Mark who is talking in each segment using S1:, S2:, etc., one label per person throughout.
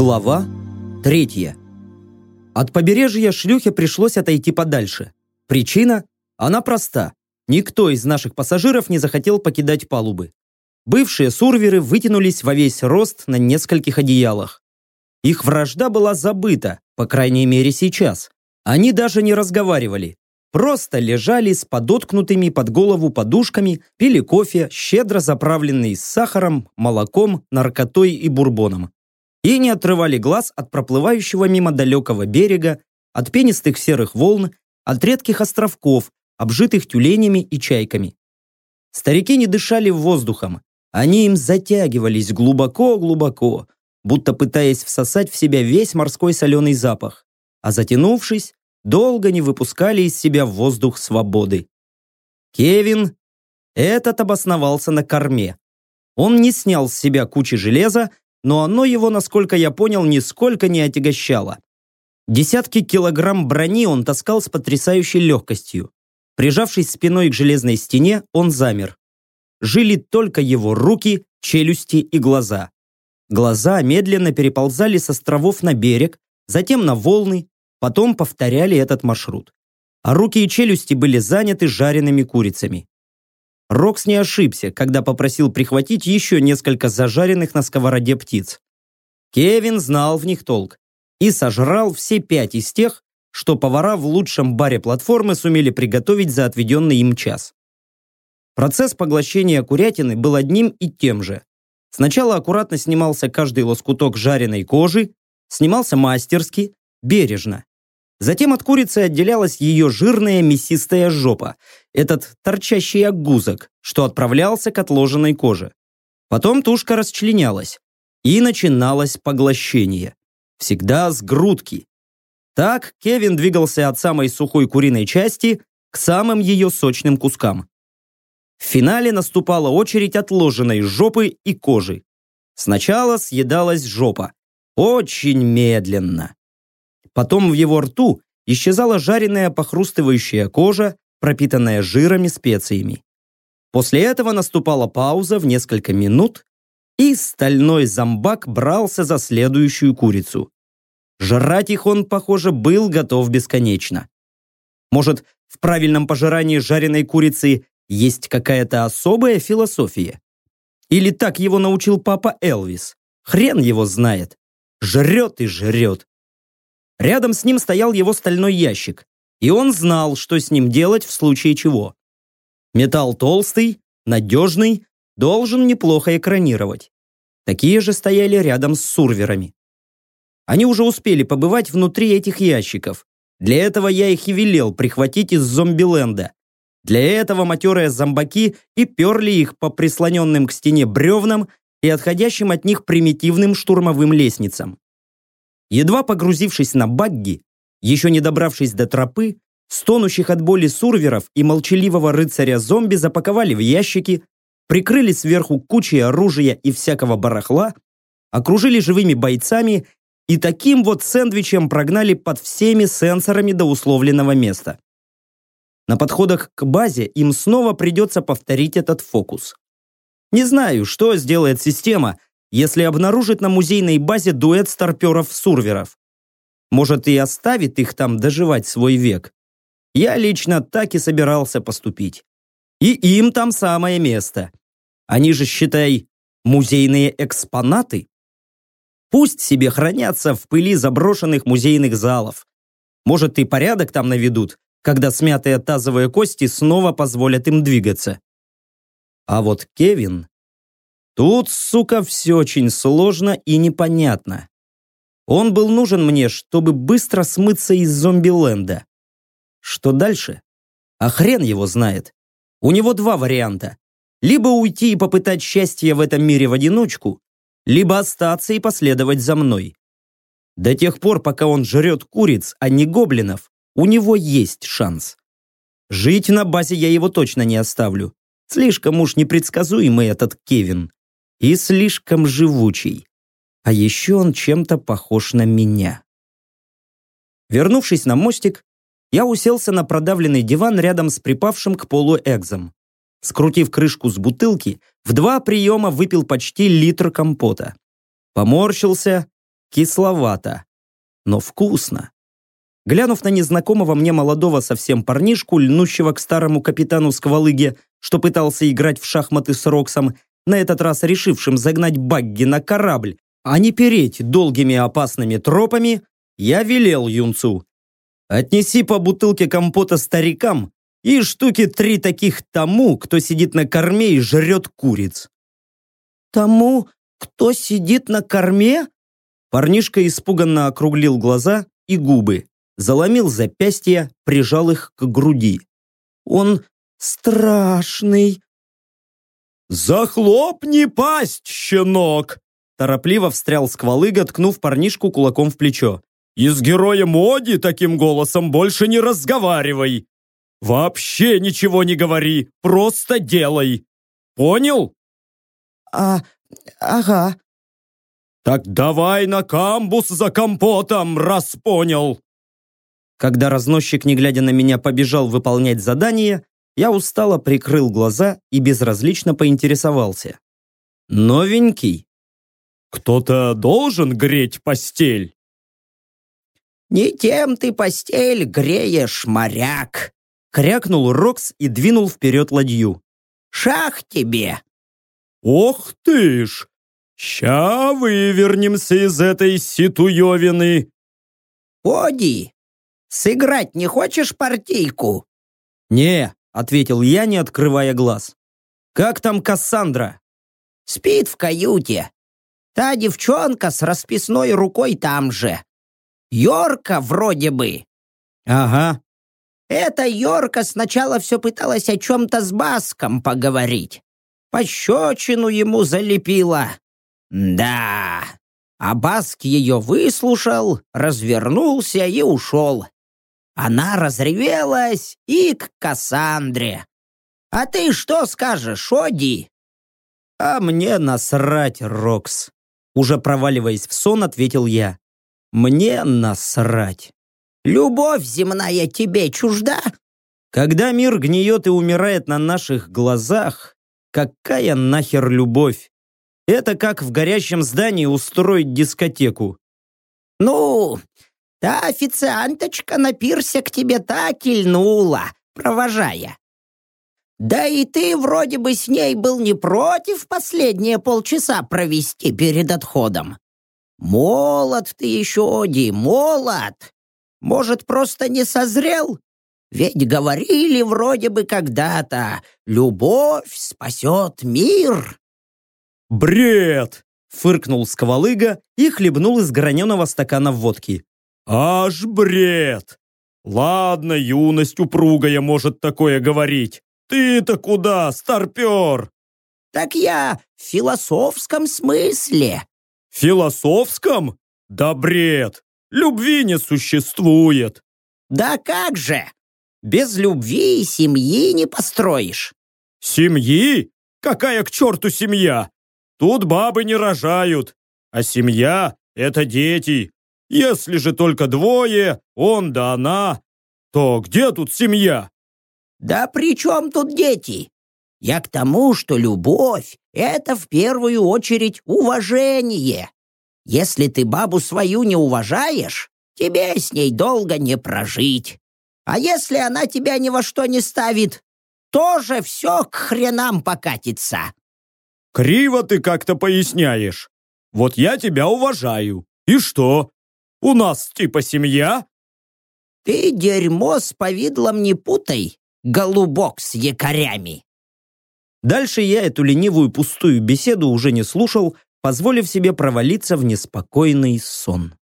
S1: Глава третья. От побережья шлюхе пришлось отойти подальше. Причина? Она проста. Никто из наших пассажиров не захотел покидать палубы. Бывшие сурверы вытянулись во весь рост на нескольких одеялах. Их вражда была забыта, по крайней мере сейчас. Они даже не разговаривали. Просто лежали с подоткнутыми под голову подушками, пили кофе, щедро заправленный с сахаром, молоком, наркотой и бурбоном и не отрывали глаз от проплывающего мимо далекого берега, от пенистых серых волн, от редких островков, обжитых тюленями и чайками. Старики не дышали воздухом, они им затягивались глубоко-глубоко, будто пытаясь всосать в себя весь морской соленый запах, а затянувшись, долго не выпускали из себя воздух свободы. Кевин этот обосновался на корме. Он не снял с себя кучи железа но оно его, насколько я понял, нисколько не отягощало. Десятки килограмм брони он таскал с потрясающей легкостью. Прижавшись спиной к железной стене, он замер. Жили только его руки, челюсти и глаза. Глаза медленно переползали с островов на берег, затем на волны, потом повторяли этот маршрут. А руки и челюсти были заняты жареными курицами. Рокс не ошибся, когда попросил прихватить еще несколько зажаренных на сковороде птиц. Кевин знал в них толк и сожрал все пять из тех, что повара в лучшем баре платформы сумели приготовить за отведенный им час. Процесс поглощения курятины был одним и тем же. Сначала аккуратно снимался каждый лоскуток жареной кожи, снимался мастерски, бережно. Затем от курицы отделялась ее жирная мясистая жопа, этот торчащий огузок, что отправлялся к отложенной коже. Потом тушка расчленялась, и начиналось поглощение. Всегда с грудки. Так Кевин двигался от самой сухой куриной части к самым ее сочным кускам. В финале наступала очередь отложенной жопы и кожи. Сначала съедалась жопа. Очень медленно. Потом в его рту исчезала жареная похрустывающая кожа, пропитанная жирами специями. После этого наступала пауза в несколько минут, и стальной зомбак брался за следующую курицу. Жрать их он, похоже, был готов бесконечно. Может, в правильном пожирании жареной курицы есть какая-то особая философия? Или так его научил папа Элвис? Хрен его знает. Жрет и жрет. Рядом с ним стоял его стальной ящик, и он знал, что с ним делать в случае чего. Металл толстый, надежный, должен неплохо экранировать. Такие же стояли рядом с сурверами. Они уже успели побывать внутри этих ящиков. Для этого я их и велел прихватить из зомбиленда. Для этого матерые зомбаки и перли их по прислоненным к стене бревнам и отходящим от них примитивным штурмовым лестницам. Едва погрузившись на багги, еще не добравшись до тропы, стонущих от боли сурверов и молчаливого рыцаря-зомби запаковали в ящики, прикрыли сверху кучей оружия и всякого барахла, окружили живыми бойцами и таким вот сэндвичем прогнали под всеми сенсорами до условленного места. На подходах к базе им снова придется повторить этот фокус. Не знаю, что сделает система, если обнаружит на музейной базе дуэт старперов-сурверов. Может, и оставит их там доживать свой век. Я лично так и собирался поступить. И им там самое место. Они же, считай, музейные экспонаты. Пусть себе хранятся в пыли заброшенных музейных залов. Может, и порядок там наведут, когда смятые тазовые кости снова позволят им двигаться. А вот Кевин Тут, сука, все очень сложно и непонятно. Он был нужен мне, чтобы быстро смыться из зомби-ленда. Что дальше? А хрен его знает. У него два варианта. Либо уйти и попытать счастье в этом мире в одиночку, либо остаться и последовать за мной. До тех пор, пока он жрет куриц, а не гоблинов, у него есть шанс. Жить на базе я его точно не оставлю. Слишком уж непредсказуемый этот Кевин и слишком живучий. А еще он чем-то похож на меня. Вернувшись на мостик, я уселся на продавленный диван рядом с припавшим к полу экзом. Скрутив крышку с бутылки, в два приема выпил почти литр компота. Поморщился, кисловато, но вкусно. Глянув на незнакомого мне молодого совсем парнишку, льнущего к старому капитану Сквалыге, что пытался играть в шахматы с Роксом, на этот раз решившим загнать Багги на корабль, а не переть долгими опасными тропами, я велел юнцу. «Отнеси по бутылке компота старикам и штуки три таких тому, кто сидит на корме и жрет куриц».
S2: «Тому, кто сидит на корме?»
S1: Парнишка испуганно округлил глаза и губы, заломил запястья, прижал их к груди.
S2: «Он страшный!»
S3: «Захлопни пасть, щенок!»
S1: Торопливо встрял сквалыга, ткнув парнишку кулаком в плечо.
S3: «И с героем Оди таким голосом больше не разговаривай! Вообще ничего не говори, просто делай! Понял?»
S2: «А, ага»,
S3: «Так давай на камбус за компотом, раз понял!»
S1: Когда разносчик, не глядя на меня, побежал выполнять задание, я устало прикрыл глаза и безразлично поинтересовался. «Новенький?»
S3: «Кто-то должен греть постель?»
S2: «Не тем ты постель греешь, моряк!»
S1: Крякнул Рокс и двинул вперед ладью.
S2: «Шах тебе!»
S3: «Ох ты ж! Ща вывернемся из этой ситуевины!»
S2: «Оди, сыграть не хочешь партийку?»
S1: «Не», — ответил я, не открывая глаз. «Как там Кассандра?»
S2: «Спит в каюте. Та девчонка с расписной рукой там же. Йорка вроде бы».
S1: «Ага».
S2: «Эта Йорка сначала все пыталась о чем-то с Баском поговорить. Пощечину ему залепила. Да, а Баск ее выслушал, развернулся и ушел. Она разревелась и к Кассандре. А ты что скажешь, Оди?
S1: А мне насрать, Рокс. Уже проваливаясь в сон, ответил я. Мне насрать.
S2: Любовь земная тебе чужда?
S1: Когда мир гниет и умирает на наших глазах, какая нахер любовь? Это как в горящем здании устроить дискотеку.
S2: Ну, та официанточка на пирсе к тебе так и льнула, провожая. Да и ты вроде бы с ней был не против последние полчаса провести перед отходом. Молод ты еще, Оди, молод. Может, просто не созрел? Ведь говорили вроде бы когда-то, любовь спасет мир.
S3: «Бред!»
S1: — фыркнул сквалыга и хлебнул из граненого стакана водки.
S3: «Аж бред! Ладно, юность упругая может такое говорить. Ты-то куда, старпер?»
S2: «Так я в философском смысле».
S3: «Философском? Да бред! Любви не существует!»
S2: «Да как же! Без любви семьи не построишь!»
S3: «Семьи? Какая к черту семья? Тут бабы не рожают, а семья — это дети. Если же только двое, он да она, то где тут семья?
S2: Да при чем тут дети? Я к тому, что любовь — это в первую очередь уважение. Если ты бабу свою не уважаешь, тебе с ней долго не прожить. А если она тебя ни во что не ставит, тоже все к хренам покатится.
S3: Криво ты как-то поясняешь. Вот я тебя уважаю. И что? У нас типа семья?
S2: Ты дерьмо с повидлом не путай, голубок с якорями.
S1: Дальше я эту ленивую пустую беседу уже не слушал, позволив себе провалиться в неспокойный сон.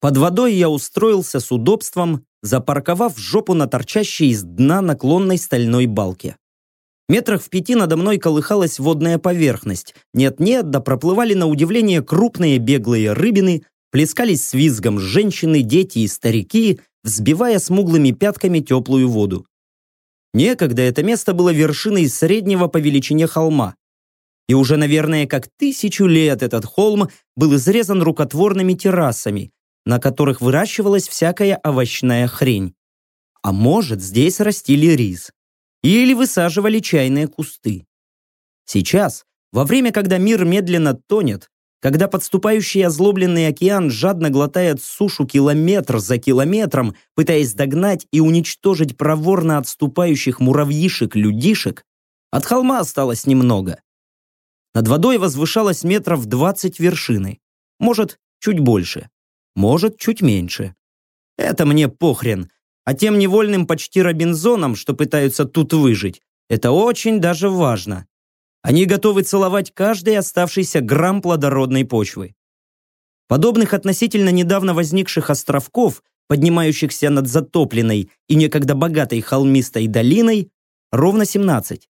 S1: Под водой я устроился с удобством, запарковав жопу на торчащей из дна наклонной стальной балке. Метрах в пяти надо мной колыхалась водная поверхность. Нет-нет, да проплывали на удивление крупные беглые рыбины, плескались с визгом женщины, дети и старики, взбивая смуглыми пятками теплую воду. Некогда это место было вершиной среднего по величине холма. И уже, наверное, как тысячу лет этот холм был изрезан рукотворными террасами, на которых выращивалась всякая овощная хрень. А может, здесь растили рис. Или высаживали чайные кусты. Сейчас, во время, когда мир медленно тонет, когда подступающий озлобленный океан жадно глотает сушу километр за километром, пытаясь догнать и уничтожить проворно отступающих муравьишек-людишек, от холма осталось немного. Над водой возвышалось метров двадцать вершины. Может, чуть больше. Может, чуть меньше. Это мне похрен. А тем невольным почти Робинзонам, что пытаются тут выжить, это очень даже важно. Они готовы целовать каждый оставшийся грамм плодородной почвы. Подобных относительно недавно возникших островков, поднимающихся над затопленной и некогда богатой холмистой долиной, ровно 17.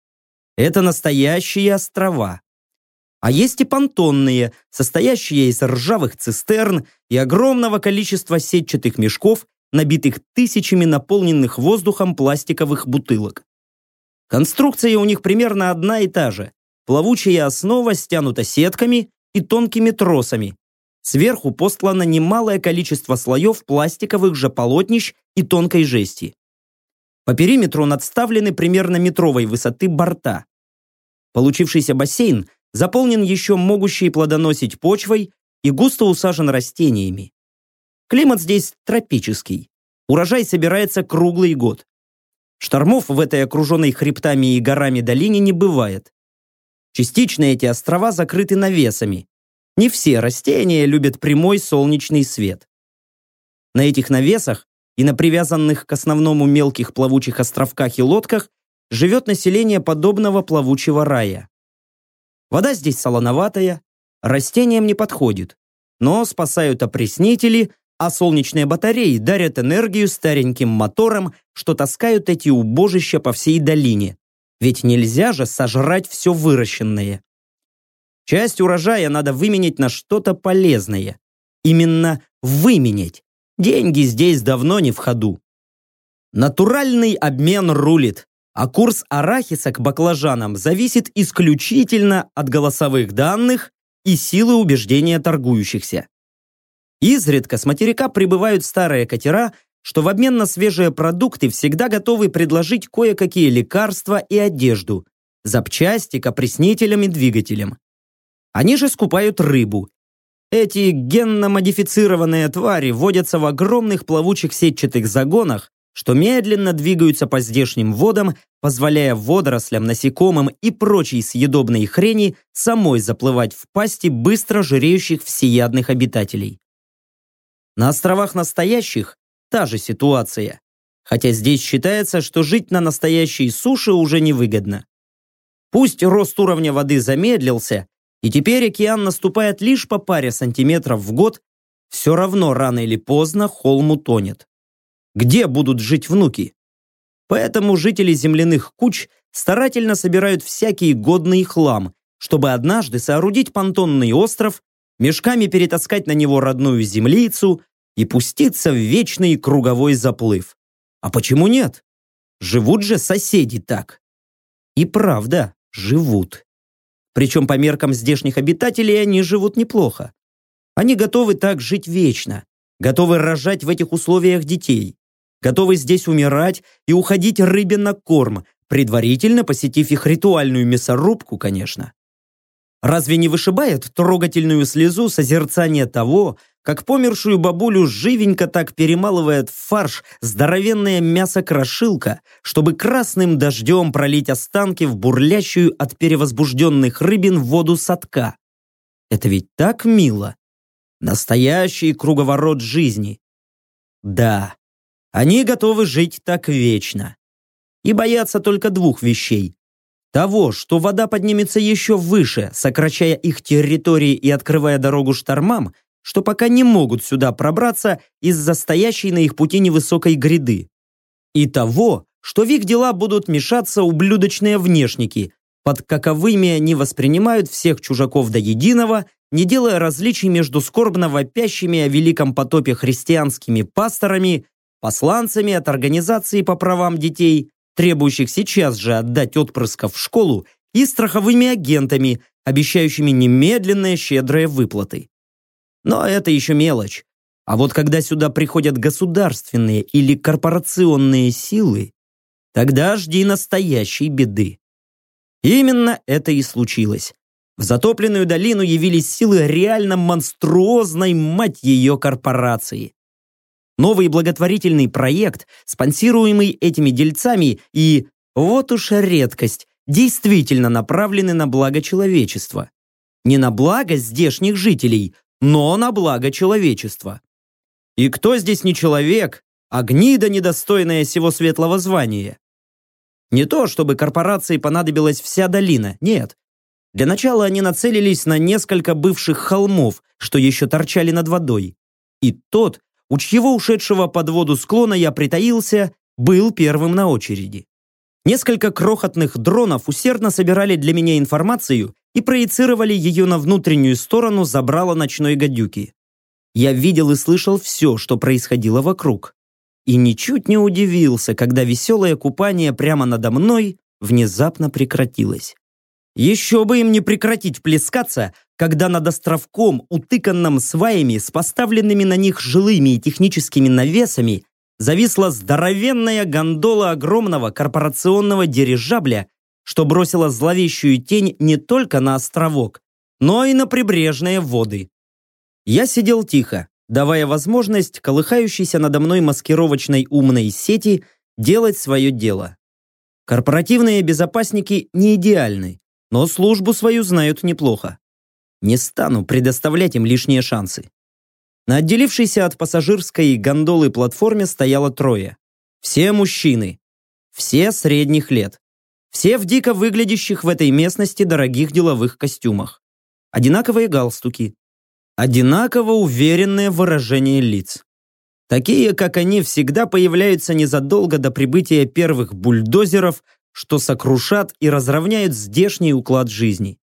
S1: Это настоящие острова. А есть и понтонные, состоящие из ржавых цистерн и огромного количества сетчатых мешков, набитых тысячами наполненных воздухом пластиковых бутылок. Конструкция у них примерно одна и та же. Плавучая основа стянута сетками и тонкими тросами. Сверху постлано немалое количество слоев пластиковых же полотнищ и тонкой жести. По периметру надставлены примерно метровой высоты борта. Получившийся бассейн заполнен еще могущей плодоносить почвой и густо усажен растениями. Климат здесь тропический. Урожай собирается круглый год. Штормов в этой окруженной хребтами и горами долине не бывает. Частично эти острова закрыты навесами. Не все растения любят прямой солнечный свет. На этих навесах и на привязанных к основному мелких плавучих островках и лодках живет население подобного плавучего рая. Вода здесь солоноватая, растениям не подходит, но спасают опреснители, а солнечные батареи дарят энергию стареньким моторам, что таскают эти убожища по всей долине. Ведь нельзя же сожрать все выращенное. Часть урожая надо выменять на что-то полезное. Именно выменять. Деньги здесь давно не в ходу. Натуральный обмен рулит а курс арахиса к баклажанам зависит исключительно от голосовых данных и силы убеждения торгующихся. Изредка с материка прибывают старые катера, что в обмен на свежие продукты всегда готовы предложить кое-какие лекарства и одежду, запчасти к опреснителям и двигателям. Они же скупают рыбу. Эти генно-модифицированные твари водятся в огромных плавучих сетчатых загонах, что медленно двигаются по здешним водам, позволяя водорослям, насекомым и прочей съедобной хрени самой заплывать в пасти быстро жиреющих всеядных обитателей. На островах настоящих та же ситуация, хотя здесь считается, что жить на настоящей суше уже невыгодно. Пусть рост уровня воды замедлился, и теперь океан наступает лишь по паре сантиметров в год, все равно рано или поздно холм утонет где будут жить внуки. Поэтому жители земляных куч старательно собирают всякий годный хлам, чтобы однажды соорудить понтонный остров, мешками перетаскать на него родную землицу и пуститься в вечный круговой заплыв. А почему нет? Живут же соседи так. И правда, живут. Причем по меркам здешних обитателей они живут неплохо. Они готовы так жить вечно, готовы рожать в этих условиях детей готовы здесь умирать и уходить рыбе на корм, предварительно посетив их ритуальную мясорубку, конечно. Разве не вышибает трогательную слезу созерцание того, как помершую бабулю живенько так перемалывает в фарш здоровенное мясо-крошилка, чтобы красным дождем пролить останки в бурлящую от перевозбужденных рыбин воду садка? Это ведь так мило. Настоящий круговорот жизни. Да, они готовы жить так вечно. И боятся только двух вещей. Того, что вода поднимется еще выше, сокращая их территории и открывая дорогу штормам, что пока не могут сюда пробраться из-за стоящей на их пути невысокой гряды. И того, что в их дела будут мешаться ублюдочные внешники, под каковыми они воспринимают всех чужаков до единого, не делая различий между скорбно вопящими о великом потопе христианскими пасторами посланцами от организации по правам детей, требующих сейчас же отдать отпрысков в школу, и страховыми агентами, обещающими немедленные щедрые выплаты. Но это еще мелочь. А вот когда сюда приходят государственные или корпорационные силы, тогда жди настоящей беды. Именно это и случилось. В затопленную долину явились силы реально монструозной, мать ее, корпорации. Новый благотворительный проект, спонсируемый этими дельцами и, вот уж редкость, действительно направлены на благо человечества. Не на благо здешних жителей, но на благо человечества. И кто здесь не человек, а гнида, недостойная всего светлого звания? Не то, чтобы корпорации понадобилась вся долина, нет. Для начала они нацелились на несколько бывших холмов, что еще торчали над водой. И тот, у чьего ушедшего под воду склона я притаился, был первым на очереди. Несколько крохотных дронов усердно собирали для меня информацию и проецировали ее на внутреннюю сторону забрала ночной гадюки. Я видел и слышал все, что происходило вокруг и ничуть не удивился, когда веселое купание прямо надо мной внезапно прекратилось. Еще бы им не прекратить плескаться, когда над островком, утыканным сваями с поставленными на них жилыми и техническими навесами, зависла здоровенная гондола огромного корпорационного дирижабля, что бросила зловещую тень не только на островок, но и на прибрежные воды. Я сидел тихо, давая возможность колыхающейся надо мной маскировочной умной сети делать свое дело. Корпоративные безопасники не идеальны, но службу свою знают неплохо. Не стану предоставлять им лишние шансы. На отделившейся от пассажирской гондолы платформе стояло трое. Все мужчины. Все средних лет. Все в дико выглядящих в этой местности дорогих деловых костюмах. Одинаковые галстуки, одинаково уверенное выражение лиц. Такие, как они, всегда появляются незадолго до прибытия первых бульдозеров, что сокрушат и разровняют здешний уклад жизни.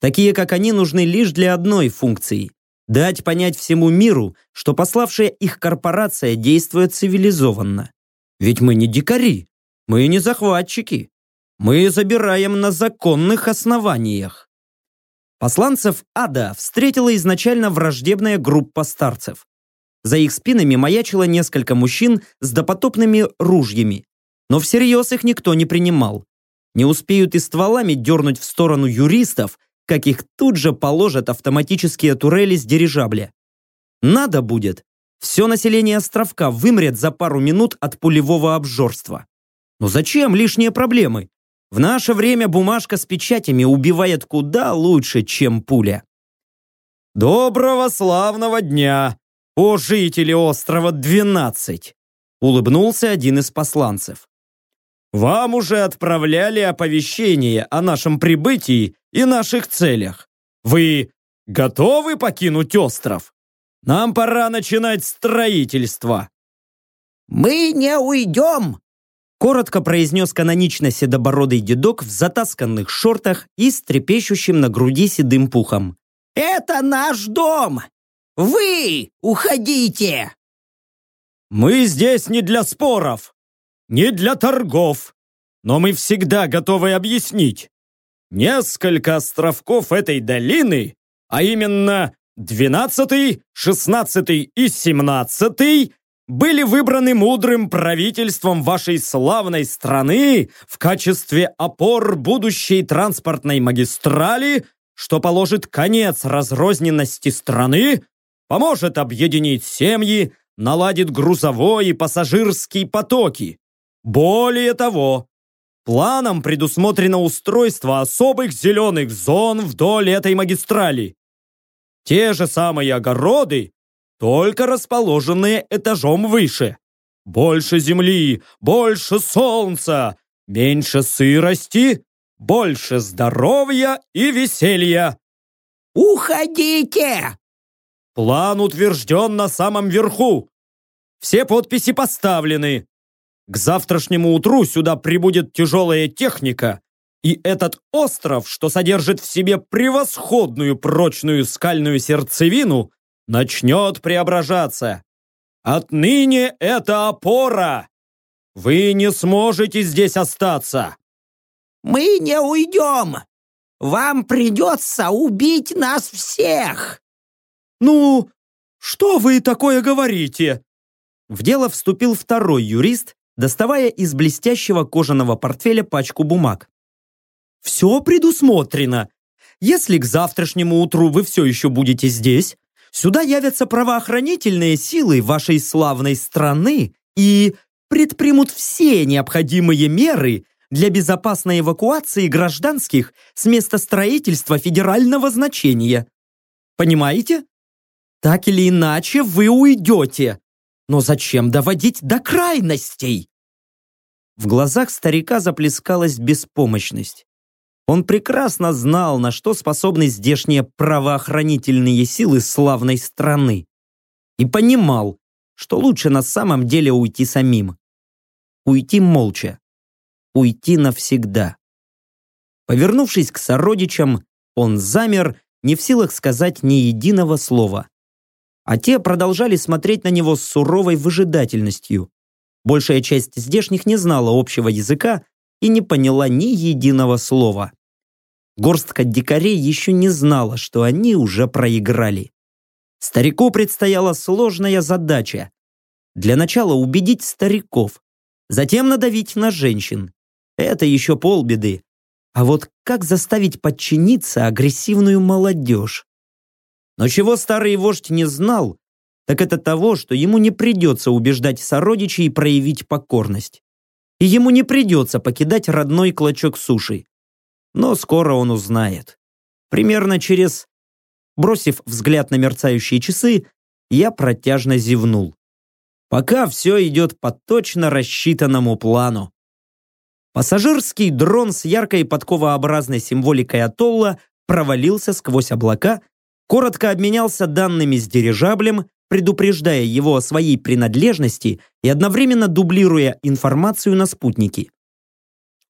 S1: Такие, как они, нужны лишь для одной функции – дать понять всему миру, что пославшая их корпорация действует цивилизованно. Ведь мы не дикари, мы не захватчики. Мы забираем на законных основаниях. Посланцев ада встретила изначально враждебная группа старцев. За их спинами маячило несколько мужчин с допотопными ружьями, но всерьез их никто не принимал. Не успеют и стволами дернуть в сторону юристов, как их тут же положат автоматические турели с дирижабля. Надо будет, все население островка вымрет за пару минут от пулевого обжорства. Но зачем лишние проблемы? В наше время бумажка с печатями убивает куда лучше, чем пуля. «Доброго славного дня, о жители острова 12!» улыбнулся один из посланцев. «Вам уже отправляли оповещение о нашем прибытии и наших целях. Вы готовы покинуть остров? Нам пора начинать строительство».
S2: «Мы не уйдем!»
S1: Коротко произнес канонично седобородый дедок в затасканных шортах и с трепещущим на груди седым пухом.
S2: «Это наш дом! Вы уходите!»
S3: «Мы здесь не для споров, не для торгов, но мы всегда готовы объяснить. Несколько островков этой долины, а именно двенадцатый, шестнадцатый и семнадцатый, были выбраны мудрым правительством вашей славной страны в качестве опор будущей транспортной магистрали, что положит конец разрозненности страны, поможет объединить семьи, наладит грузовой и пассажирский потоки. Более того, планом предусмотрено устройство особых зеленых зон вдоль этой магистрали. Те же самые огороды только расположенные этажом выше. Больше земли, больше солнца, меньше сырости, больше здоровья и веселья.
S2: «Уходите!»
S3: План утвержден на самом верху. Все подписи поставлены. К завтрашнему утру сюда прибудет тяжелая техника, и этот остров, что содержит в себе превосходную прочную скальную сердцевину, начнет преображаться. Отныне это опора. Вы не сможете здесь остаться.
S2: Мы не уйдем. вам придется убить нас всех!»
S3: «Ну, что вы такое говорите?»
S1: В дело вступил второй юрист, доставая из блестящего кожаного портфеля пачку бумаг. «Все предусмотрено. Если к завтрашнему утру вы все еще будете здесь, сюда явятся правоохранительные силы вашей славной страны и предпримут все необходимые меры для безопасной эвакуации гражданских с места строительства федерального значения. Понимаете? Так или иначе вы уйдете. Но зачем доводить до крайностей? В глазах старика заплескалась беспомощность. Он прекрасно знал, на что способны здешние правоохранительные силы славной страны. И понимал, что лучше на самом деле уйти самим. Уйти молча. Уйти навсегда. Повернувшись к сородичам, он замер, не в силах сказать ни единого слова. А те продолжали смотреть на него с суровой выжидательностью. Большая часть здешних не знала общего языка и не поняла ни единого слова. Горстка дикарей еще не знала, что они уже проиграли. Старику предстояла сложная задача. Для начала убедить стариков, затем надавить на женщин. Это еще полбеды. А вот как заставить подчиниться агрессивную молодежь? Но чего старый вождь не знал, так это того, что ему не придется убеждать сородичей проявить покорность. И ему не придется покидать родной клочок суши но скоро он узнает. Примерно через... Бросив взгляд на мерцающие часы, я протяжно зевнул. Пока все идет по точно рассчитанному плану. Пассажирский дрон с яркой подковообразной символикой атолла провалился сквозь облака, коротко обменялся данными с дирижаблем, предупреждая его о своей принадлежности и одновременно дублируя информацию на спутники.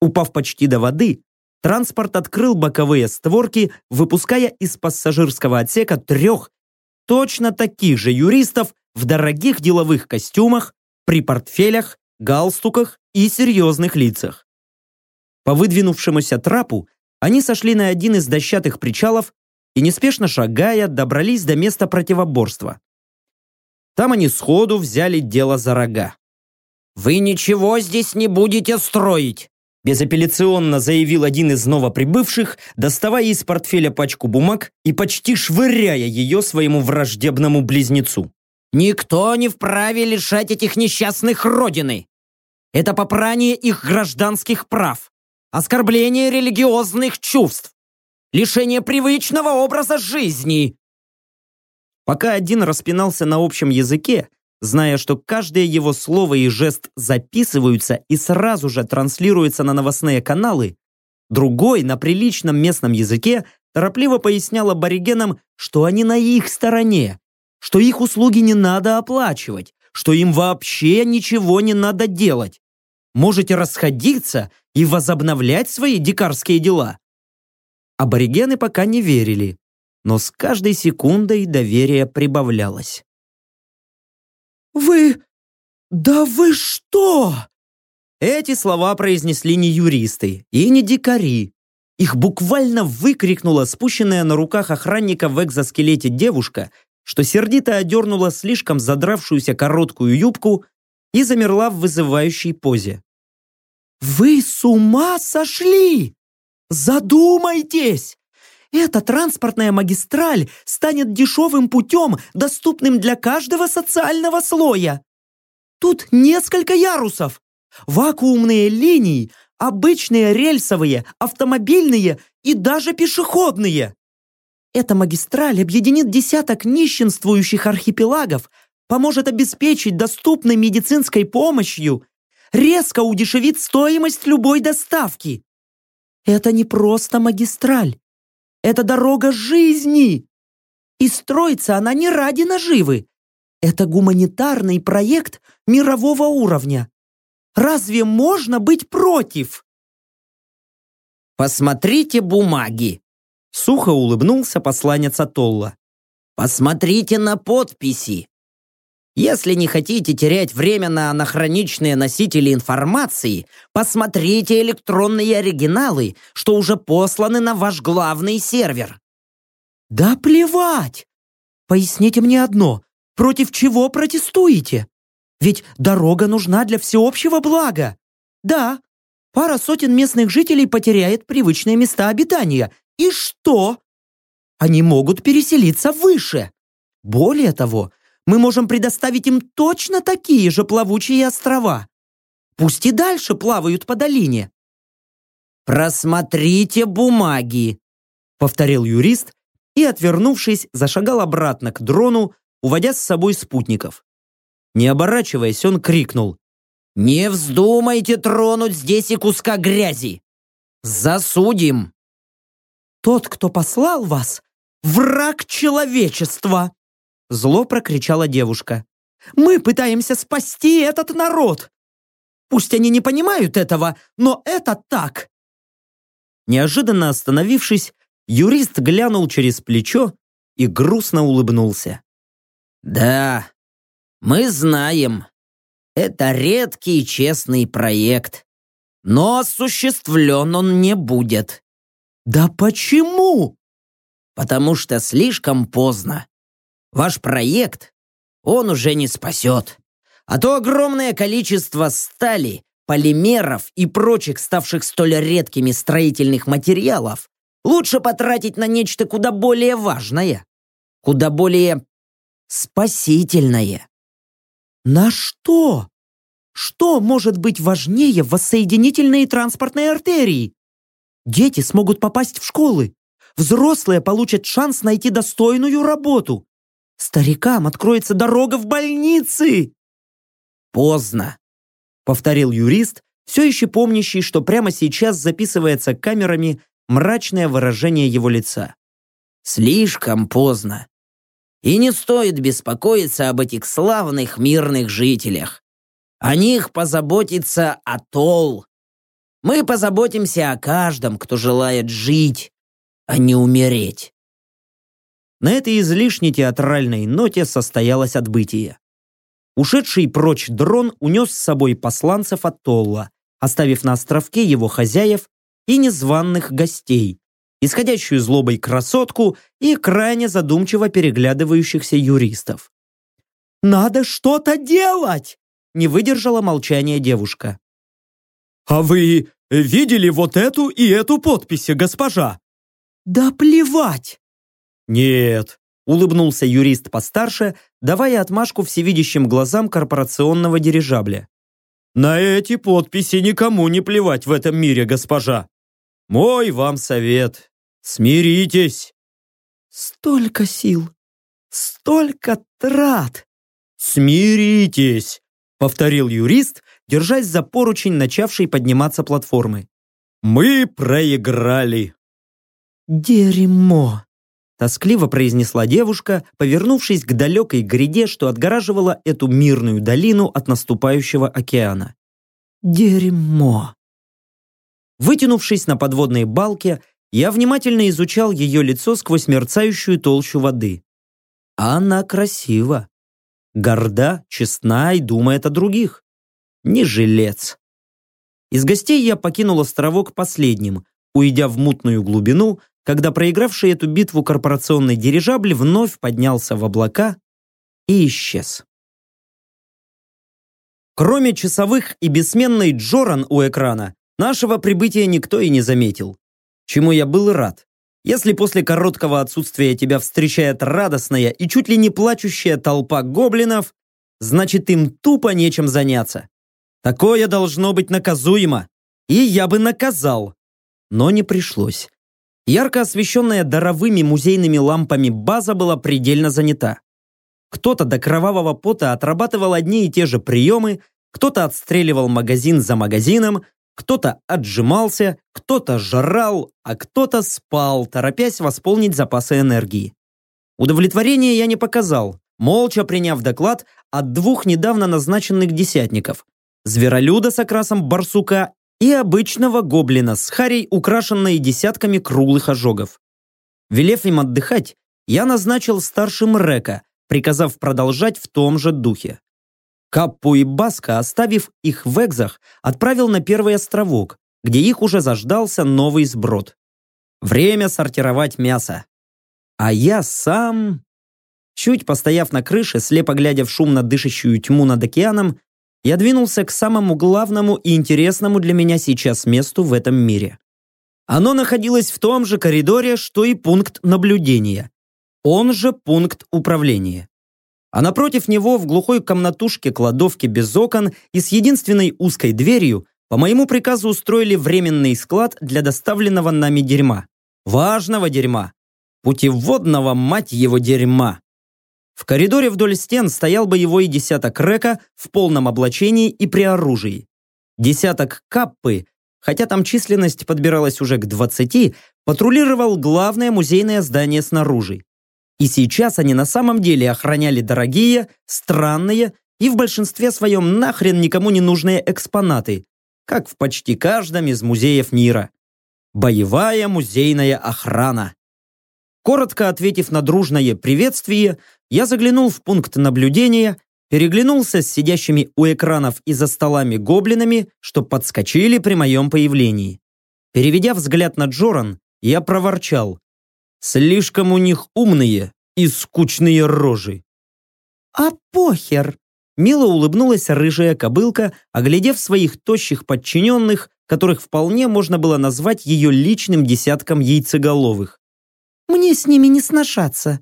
S1: Упав почти до воды, транспорт открыл боковые створки, выпуская из пассажирского отсека трех точно таких же юристов в дорогих деловых костюмах, при портфелях, галстуках и серьезных лицах. По выдвинувшемуся трапу они сошли на один из дощатых причалов и, неспешно шагая, добрались до места противоборства. Там они сходу взяли дело за рога.
S2: «Вы ничего здесь не будете строить!»
S1: Безапелляционно заявил один из новоприбывших, доставая из портфеля пачку бумаг и почти швыряя ее своему враждебному близнецу.
S2: «Никто не вправе лишать этих несчастных родины! Это попрание их гражданских прав, оскорбление религиозных чувств, лишение привычного образа жизни!»
S1: Пока один распинался на общем языке, зная, что каждое его слово и жест записываются и сразу же транслируются на новостные каналы, другой на приличном местном языке торопливо пояснял аборигенам, что они на их стороне, что их услуги не надо оплачивать, что им вообще ничего не надо делать. Можете расходиться и возобновлять свои дикарские дела. Аборигены пока не верили, но с каждой секундой доверие прибавлялось.
S4: «Вы... да вы что?»
S1: Эти слова произнесли не юристы и не дикари. Их буквально выкрикнула спущенная на руках охранника в экзоскелете девушка, что сердито одернула слишком задравшуюся короткую юбку и замерла в вызывающей позе.
S4: «Вы с ума сошли? Задумайтесь! Эта транспортная магистраль станет дешевым путем, доступным для каждого социального слоя. Тут несколько ярусов. Вакуумные линии, обычные рельсовые, автомобильные и даже пешеходные. Эта магистраль объединит десяток нищенствующих архипелагов, поможет обеспечить доступной медицинской помощью, резко удешевит стоимость любой доставки. Это не просто магистраль. Это дорога жизни. И строится она не ради наживы. Это гуманитарный проект мирового уровня. Разве можно быть против?
S2: Посмотрите бумаги.
S1: Сухо улыбнулся посланец Атолла.
S2: Посмотрите на подписи. Если не хотите терять время на анахроничные носители информации, посмотрите электронные оригиналы, что уже посланы на ваш главный сервер.
S4: Да плевать! Поясните мне одно, против чего протестуете? Ведь дорога нужна для всеобщего блага. Да, пара сотен местных жителей потеряет привычные места обитания. И что? Они могут переселиться выше. Более того, мы можем предоставить им точно такие же плавучие острова. Пусть и дальше плавают по долине.
S2: «Просмотрите бумаги», — повторил юрист и, отвернувшись, зашагал обратно к дрону, уводя с собой спутников. Не оборачиваясь, он крикнул. «Не вздумайте тронуть здесь и куска грязи! Засудим!»
S4: «Тот, кто послал вас, враг человечества!» Зло прокричала девушка. «Мы пытаемся спасти этот народ! Пусть они не понимают этого, но это так!»
S1: Неожиданно остановившись, юрист глянул через плечо и грустно улыбнулся.
S2: «Да, мы знаем. Это редкий и честный проект. Но осуществлен он не будет».
S4: «Да почему?»
S2: «Потому что слишком поздно. Ваш проект он уже не спасет. А то огромное количество стали, полимеров и прочих ставших столь редкими строительных материалов лучше потратить на нечто куда более важное, куда более спасительное.
S4: На что? Что может быть важнее воссоединительной транспортной артерии? Дети смогут попасть в школы. Взрослые получат шанс найти достойную работу. Старикам откроется дорога в больницы!»
S1: «Поздно», — повторил юрист, все еще помнящий, что прямо сейчас записывается камерами мрачное выражение его лица.
S2: «Слишком поздно. И не стоит беспокоиться об этих славных мирных жителях. О них позаботится Атолл. Мы позаботимся о каждом, кто желает жить, а не умереть.
S1: На этой излишне театральной ноте состоялось отбытие. Ушедший прочь дрон унес с собой посланцев от Толла, оставив на островке его хозяев и незваных гостей, исходящую злобой красотку и крайне задумчиво переглядывающихся юристов.
S4: «Надо что-то делать!» – не выдержала молчания девушка.
S3: «А вы видели вот эту и эту подписи, госпожа?»
S4: «Да плевать!
S1: «Нет», — улыбнулся юрист постарше, давая отмашку всевидящим глазам корпорационного дирижабля. «На эти подписи никому не плевать в этом мире, госпожа. Мой вам совет. Смиритесь».
S4: «Столько сил, столько трат!»
S1: «Смиритесь!» — повторил юрист, держась за поручень начавшей подниматься платформы. «Мы проиграли!»
S4: «Дерьмо!»
S1: Тоскливо произнесла девушка, повернувшись к далекой гряде, что отгораживала эту мирную долину от наступающего океана.
S4: «Дерьмо!»
S1: Вытянувшись на подводной балке, я внимательно изучал ее лицо сквозь мерцающую толщу воды. Она красива. Горда, честна и думает о других. Не жилец. Из гостей я покинул островок последним, уйдя в мутную глубину, когда проигравший эту битву корпорационный дирижабль вновь поднялся в облака и исчез. Кроме часовых и бессменной Джоран у экрана, нашего прибытия никто и не заметил. Чему я был рад. Если после короткого отсутствия тебя встречает радостная и чуть ли не плачущая толпа гоблинов, значит им тупо нечем заняться. Такое должно быть наказуемо. И я бы наказал. Но не пришлось. Ярко освещенная даровыми музейными лампами база была предельно занята. Кто-то до кровавого пота отрабатывал одни и те же приемы, кто-то отстреливал магазин за магазином, кто-то отжимался, кто-то жрал, а кто-то спал, торопясь восполнить запасы энергии. Удовлетворения я не показал, молча приняв доклад от двух недавно назначенных десятников – зверолюда с окрасом барсука и обычного гоблина с харей, украшенной десятками круглых ожогов. Велев им отдыхать, я назначил старшим Река, приказав продолжать в том же духе. Каппу и Баска, оставив их в экзах, отправил на первый островок, где их уже заждался новый сброд. Время сортировать мясо. А я сам... Чуть постояв на крыше, слепо глядя в шумно дышащую тьму над океаном, я двинулся к самому главному и интересному для меня сейчас месту в этом мире. Оно находилось в том же коридоре, что и пункт наблюдения. Он же пункт управления. А напротив него в глухой комнатушке кладовки без окон и с единственной узкой дверью по моему приказу устроили временный склад для доставленного нами дерьма. Важного дерьма. Путеводного, мать его, дерьма. В коридоре вдоль стен стоял боевой десяток река в полном облачении и при оружии. Десяток каппы, хотя там численность подбиралась уже к 20, патрулировал главное музейное здание снаружи. И сейчас они на самом деле охраняли дорогие, странные и в большинстве своем нахрен никому не нужные экспонаты, как в почти каждом из музеев мира. Боевая музейная охрана. Коротко ответив на дружное приветствие, я заглянул в пункт наблюдения, переглянулся с сидящими у экранов и за столами гоблинами, что подскочили при моем появлении. Переведя взгляд на Джоран, я проворчал. Слишком у них умные и скучные рожи.
S4: «А похер!» Мило улыбнулась рыжая кобылка, оглядев своих тощих подчиненных, которых вполне можно было назвать ее личным десятком яйцеголовых. «Мне с ними не сношаться.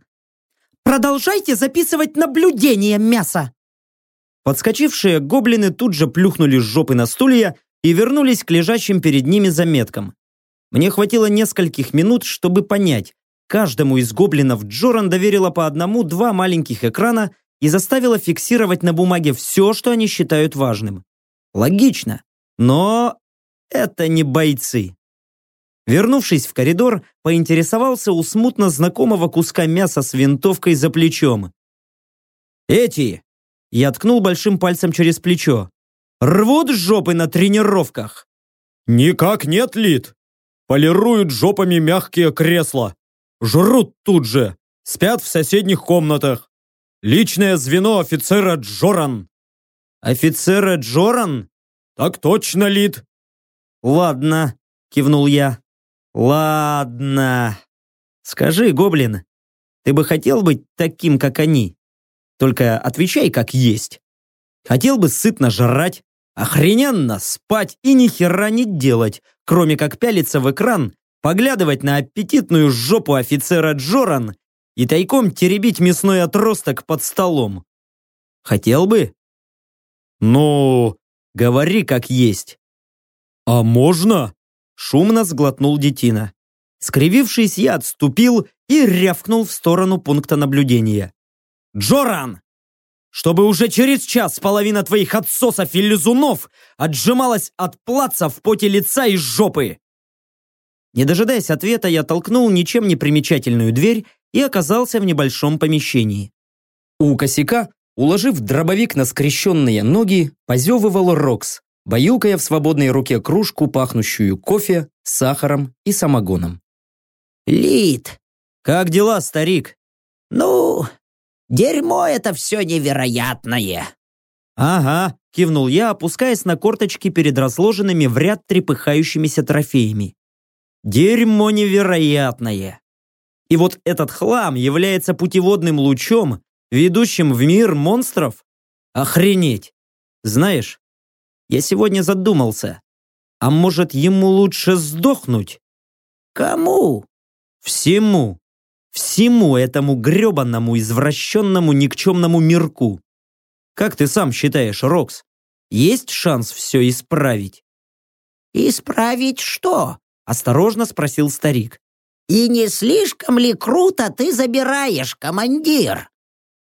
S4: Продолжайте записывать наблюдения мяса!»
S1: Подскочившие гоблины тут же плюхнули жопы на стулья и вернулись к лежащим перед ними заметкам. Мне хватило нескольких минут, чтобы понять, каждому из гоблинов Джоран доверила по одному-два маленьких экрана и заставила фиксировать на бумаге все, что они считают важным. Логично, но это не бойцы. Вернувшись в коридор, поинтересовался у смутно знакомого куска мяса с винтовкой за плечом. «Эти!» Я ткнул большим пальцем через плечо. «Рвут жопы на тренировках!»
S3: «Никак нет, Лид! Полируют жопами мягкие кресла! Жрут тут же! Спят в соседних комнатах! Личное звено офицера Джоран!»
S1: «Офицера Джоран?»
S3: «Так точно, Лид!»
S1: «Ладно», — кивнул я. «Ладно. Скажи, гоблин, ты бы хотел быть таким, как они? Только отвечай, как есть. Хотел бы сытно жрать, охрененно спать и ни хера не делать, кроме как пялиться в экран, поглядывать на аппетитную жопу офицера Джоран и тайком теребить мясной отросток под столом. Хотел бы?
S3: Ну,
S1: говори как есть.
S3: А можно?
S1: Шумно сглотнул детина. Скривившись, я отступил и рявкнул в сторону пункта наблюдения. «Джоран! Чтобы уже через час половина твоих отсосов и лизунов отжималась от плаца в поте лица и жопы!» Не дожидаясь ответа, я толкнул ничем не примечательную дверь и оказался в небольшом помещении. У косяка, уложив дробовик на скрещенные ноги, позевывал Рокс, баюкая в свободной руке кружку, пахнущую кофе, сахаром и самогоном.
S2: «Лид,
S1: «Как дела, старик?»
S2: ну, дерьмо это все невероятное».
S1: «Ага», — кивнул я, опускаясь на корточки перед разложенными в ряд трепыхающимися трофеями. «Дерьмо невероятное!» И вот этот хлам является путеводным лучом, ведущим в мир монстров? Охренеть! Знаешь, я сегодня задумался. А может, ему лучше сдохнуть?
S2: «Кому?»
S1: Всему. Всему этому гребанному, извращенному, никчемному мирку. Как ты сам считаешь, Рокс, есть шанс все исправить?
S2: «Исправить что?»
S1: – осторожно спросил старик.
S2: «И не слишком ли круто ты забираешь, командир?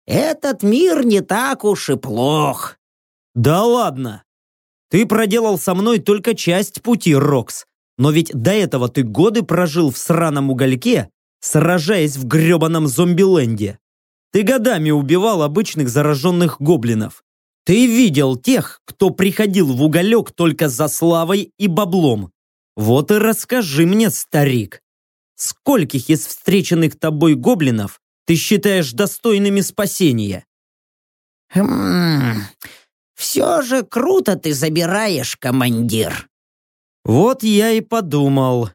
S2: Этот мир не так уж и плох».
S1: Да ладно. Ты проделал со мной только часть пути, Рокс. Но ведь до этого ты годы прожил в сраном угольке, сражаясь в гребаном зомбиленде. Ты годами убивал обычных зараженных гоблинов. Ты видел тех, кто приходил в уголек только за славой и баблом. Вот и расскажи мне, старик, скольких из встреченных тобой гоблинов ты считаешь достойными спасения?
S2: Хм, все же круто ты забираешь, командир.
S1: Вот я и подумал.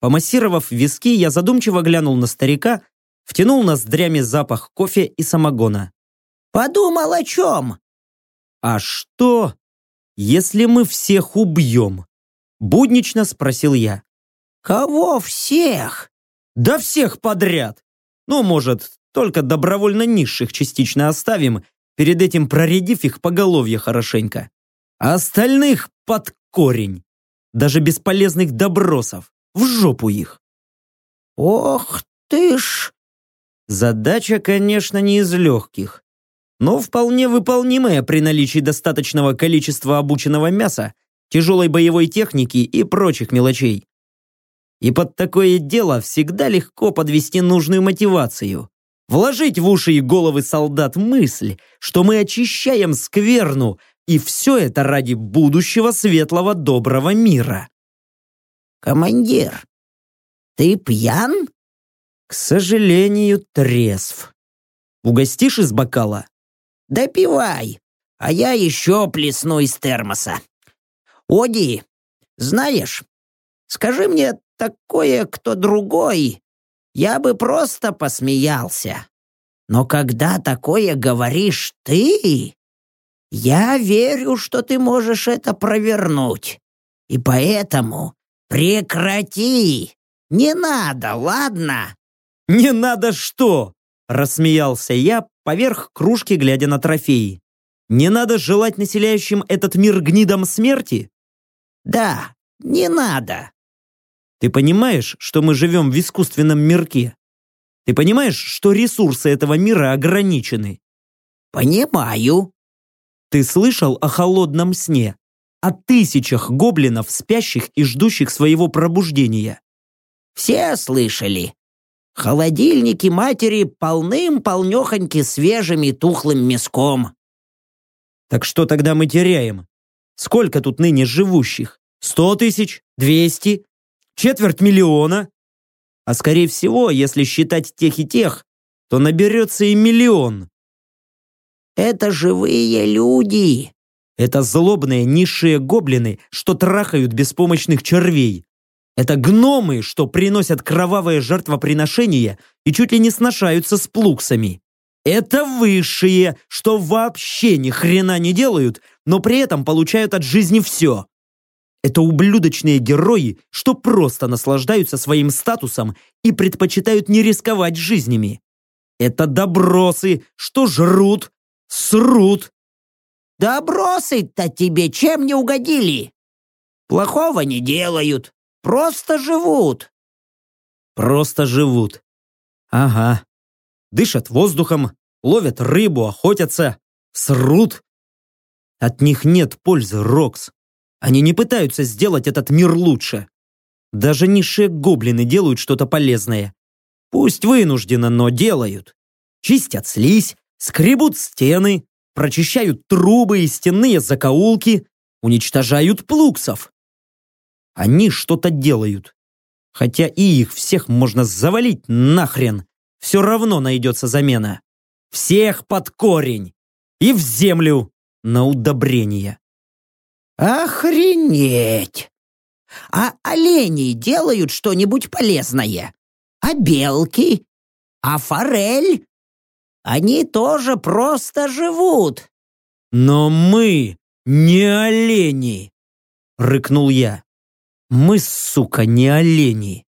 S1: Помассировав виски, я задумчиво глянул на старика, втянул ноздрями запах кофе и самогона.
S2: Подумал о чем?
S1: А что, если мы всех убьем? Буднично спросил я.
S2: Кого всех?
S1: Да всех подряд. Ну, может, только добровольно низших частично оставим, перед этим проредив их поголовье хорошенько. А остальных под корень. Даже бесполезных добросов. В жопу их.
S2: Ох ты ж!
S1: Задача, конечно, не из легких, но вполне выполнимая при наличии достаточного количества обученного мяса, тяжелой боевой техники и прочих мелочей. И под такое дело всегда легко подвести нужную мотивацию. Вложить в уши и головы солдат мысль, что мы очищаем скверну, и все это ради будущего светлого доброго мира.
S2: Командир, ты пьян?
S1: К сожалению, трезв. Угостишь из бокала?
S2: Допивай, а я еще плесну из термоса. Оди, знаешь, скажи мне такое кто другой, я бы просто посмеялся. Но когда такое говоришь ты, я верю, что ты можешь это провернуть. И поэтому прекрати. Не надо, ладно?
S1: «Не надо что?» – рассмеялся я, поверх кружки глядя на трофеи. «Не надо желать населяющим этот мир гнидом смерти?»
S2: «Да, не надо».
S1: «Ты понимаешь, что мы живем в искусственном мирке? Ты понимаешь, что ресурсы этого мира ограничены?»
S2: «Понимаю».
S1: «Ты слышал о холодном сне? О тысячах гоблинов, спящих и ждущих своего пробуждения?»
S2: «Все слышали», Холодильники матери полным-полнехоньки свежим и тухлым мяском.
S1: Так что тогда мы теряем? Сколько тут ныне живущих? Сто тысяч? Двести? Четверть миллиона? А скорее всего, если считать тех и тех, то наберется и миллион.
S2: Это живые люди.
S1: Это злобные низшие гоблины, что трахают беспомощных червей. Это гномы, что приносят кровавое жертвоприношение и чуть ли не сношаются с плуксами. Это высшие, что вообще ни хрена не делают, но при этом получают от жизни все. Это ублюдочные герои, что просто наслаждаются своим статусом и предпочитают не рисковать жизнями. Это добросы, что жрут, срут.
S2: Добросы-то тебе чем не угодили? Плохого не делают, Просто живут.
S1: Просто живут. Ага. Дышат воздухом, ловят рыбу, охотятся, срут. От них нет пользы, Рокс. Они не пытаются сделать этот мир лучше. Даже низшие гоблины делают что-то полезное. Пусть вынужденно, но делают. Чистят слизь, скребут стены, прочищают трубы и стенные закоулки, уничтожают плуксов. Они что-то делают. Хотя и их всех можно завалить нахрен. Все равно найдется замена. Всех под корень. И в землю на удобрение.
S2: Охренеть! А олени делают что-нибудь полезное? А белки? А форель? Они тоже просто живут.
S1: Но мы не олени, рыкнул я. Мы, сука, не олени.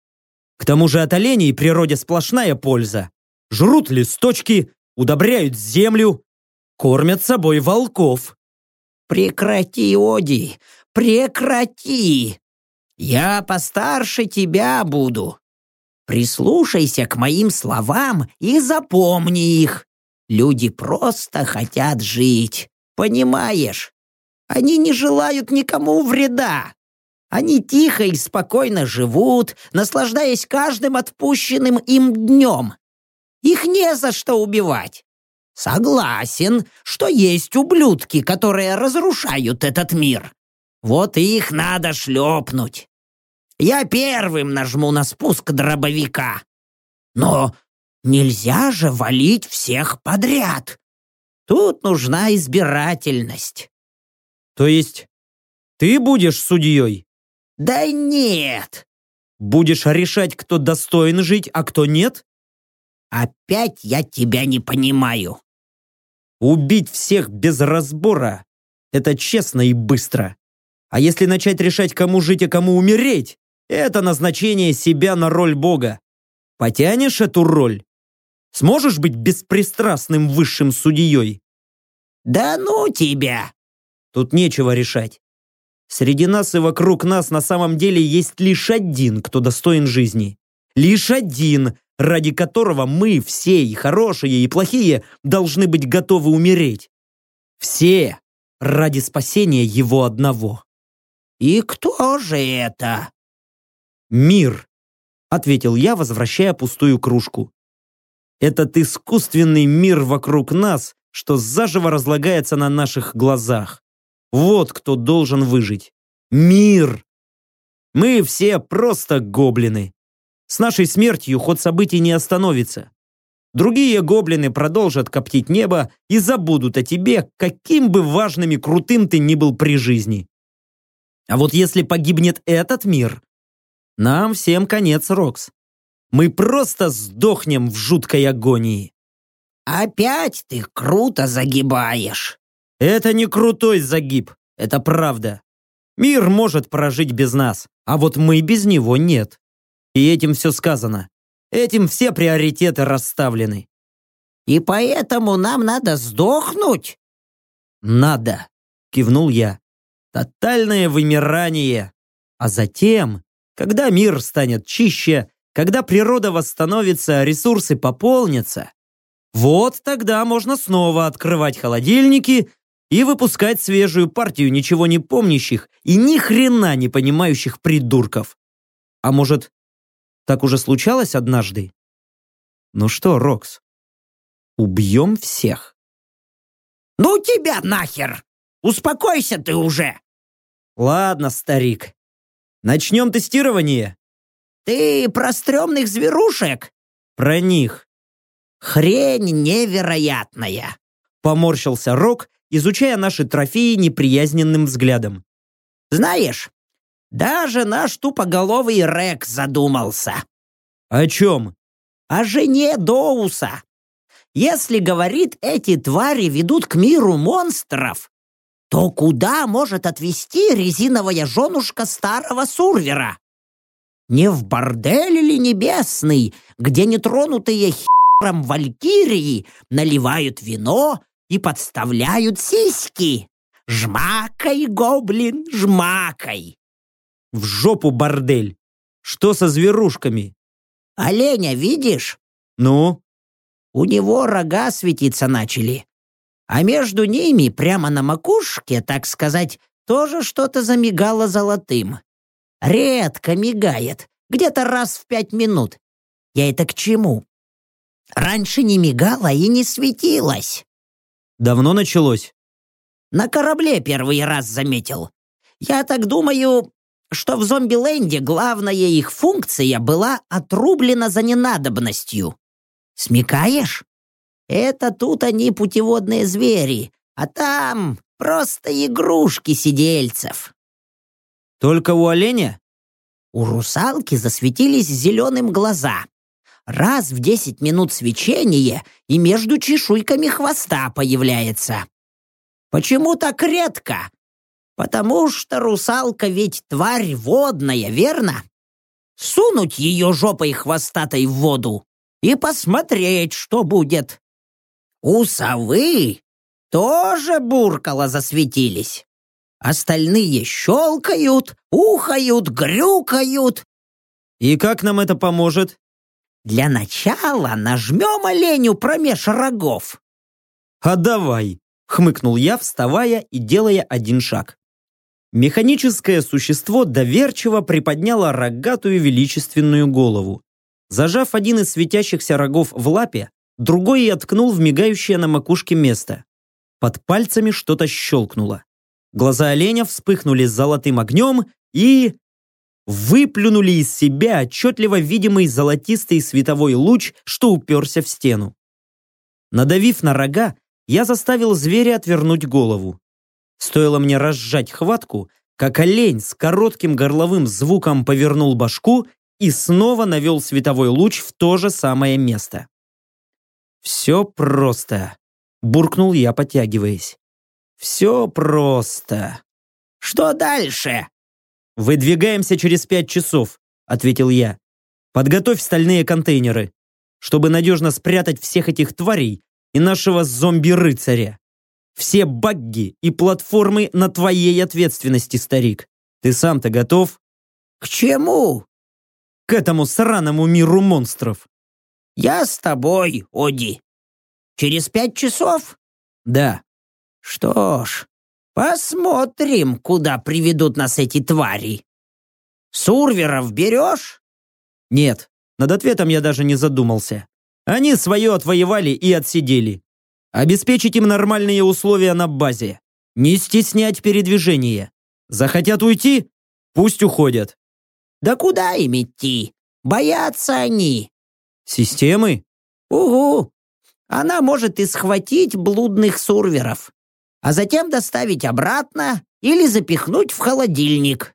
S1: К тому же от оленей природе сплошная польза. Жрут листочки, удобряют землю, кормят собой волков.
S2: Прекрати, Оди, прекрати! Я постарше тебя буду. Прислушайся к моим словам и запомни их. Люди просто хотят жить, понимаешь? Они не желают никому вреда. Они тихо и спокойно живут, наслаждаясь каждым отпущенным им днем. Их не за что убивать. Согласен, что есть ублюдки, которые разрушают этот мир. Вот их надо шлепнуть. Я первым нажму на спуск дробовика. Но Нельзя же валить всех подряд. Тут нужна избирательность.
S1: То есть ты будешь судьей?
S2: Да нет.
S1: Будешь решать, кто достоин жить, а кто нет?
S2: Опять я тебя не понимаю.
S1: Убить всех без разбора – это честно и быстро. А если начать решать, кому жить, а кому умереть, это назначение себя на роль Бога. Потянешь эту роль? Сможешь быть беспристрастным высшим судьей?
S2: Да ну тебя!
S1: Тут нечего решать. Среди нас и вокруг нас на самом деле есть лишь один, кто достоин жизни. Лишь один, ради которого мы все, и хорошие, и плохие, должны быть готовы умереть. Все ради спасения его одного.
S2: «И кто же это?»
S1: «Мир», — ответил я, возвращая пустую кружку. «Этот искусственный мир вокруг нас, что заживо разлагается на наших глазах. Вот кто должен выжить. Мир! Мы все просто гоблины. С нашей смертью ход событий не остановится. Другие гоблины продолжат коптить небо и забудут о тебе, каким бы важным и крутым ты ни был при жизни. А вот если погибнет этот мир, нам всем конец, Рокс. Мы просто сдохнем в жуткой агонии.
S2: Опять ты круто загибаешь.
S1: Это не крутой загиб, это правда. Мир может прожить без нас, а вот мы без него нет. И этим все сказано. Этим все приоритеты расставлены.
S2: И поэтому нам надо сдохнуть?
S1: Надо, кивнул я. Тотальное вымирание. А затем, когда мир станет чище, когда природа восстановится, ресурсы пополнятся, вот тогда можно снова открывать холодильники и выпускать свежую партию ничего не помнящих и ни хрена не понимающих придурков. А может, так уже случалось однажды? Ну что, Рокс, убьем всех?
S2: Ну тебя нахер! Успокойся ты уже!
S1: Ладно, старик. Начнем тестирование.
S2: Ты про стрёмных зверушек?
S1: Про них.
S2: Хрень невероятная.
S1: Поморщился Рок, изучая наши трофеи неприязненным взглядом.
S2: Знаешь, даже наш тупоголовый Рекс задумался.
S1: О чем?
S2: О жене Доуса. Если, говорит, эти твари ведут к миру монстров, то куда может отвести резиновая женушка старого сурвера? Не в бордель ли небесный, где нетронутые хером валькирии наливают вино и подставляют сиськи? Жмакай, гоблин, жмакай!
S1: В жопу бордель. Что со зверушками?
S2: Оленя видишь?
S1: Ну?
S2: У него рога светиться начали. А между ними, прямо на макушке, так сказать, тоже что-то замигало золотым. Редко мигает, где-то раз в пять минут. Я это к чему? Раньше не мигало и не светилось.
S1: Давно началось?
S2: На корабле первый раз заметил. Я так думаю, что в зомби-ленде главная их функция была отрублена за ненадобностью. Смекаешь? Это тут они путеводные звери, а там просто игрушки сидельцев.
S1: Только у оленя?
S2: У русалки засветились зеленым глаза. Раз в десять минут свечение и между чешуйками хвоста появляется. Почему так редко? Потому что русалка ведь тварь водная, верно? Сунуть ее жопой хвостатой в воду и посмотреть, что будет. У совы тоже буркало засветились. Остальные щелкают, ухают, грюкают.
S1: И как нам это поможет?
S2: Для начала нажмем оленю промеж рогов.
S1: А давай, хмыкнул я, вставая и делая один шаг. Механическое существо доверчиво приподняло рогатую величественную голову. Зажав один из светящихся рогов в лапе, другой и откнул в мигающее на макушке место. Под пальцами что-то щелкнуло. Глаза оленя вспыхнули золотым огнем и... выплюнули из себя отчетливо видимый золотистый световой луч, что уперся в стену. Надавив на рога, я заставил зверя отвернуть голову. Стоило мне разжать хватку, как олень с коротким горловым звуком повернул башку и снова навел световой луч в то же самое место. «Все просто», — буркнул я, потягиваясь. «Все просто».
S2: «Что дальше?»
S1: «Выдвигаемся через пять часов», — ответил я. «Подготовь стальные контейнеры, чтобы надежно спрятать всех этих тварей и нашего зомби-рыцаря. Все багги и платформы на твоей ответственности, старик. Ты сам-то готов?»
S2: «К чему?»
S1: «К этому сраному миру монстров».
S2: «Я с тобой, Оди. Через пять часов?»
S1: «Да».
S2: «Что ж, Посмотрим, куда приведут нас эти твари. Сурверов берешь?
S1: Нет, над ответом я даже не задумался. Они свое отвоевали и отсидели. Обеспечить им нормальные условия на базе. Не стеснять передвижение. Захотят уйти? Пусть уходят.
S2: Да куда им идти? Боятся они.
S1: Системы?
S2: Угу. Она может и схватить блудных сурверов а затем доставить обратно или запихнуть в холодильник.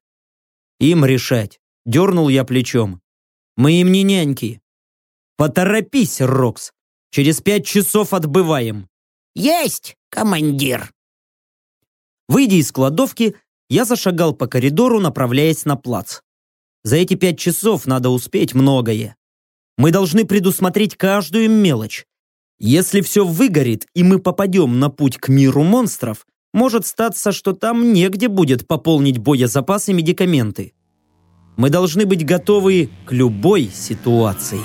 S1: Им решать. Дернул я плечом. Мы им не няньки. Поторопись, Рокс. Через пять часов отбываем.
S2: Есть, командир.
S1: Выйдя из кладовки, я зашагал по коридору, направляясь на плац. За эти пять часов надо успеть многое. Мы должны предусмотреть каждую мелочь, если все выгорит, и мы попадем на путь к миру монстров, может статься, что там негде будет пополнить боезапасы и медикаменты. Мы должны быть готовы к любой ситуации.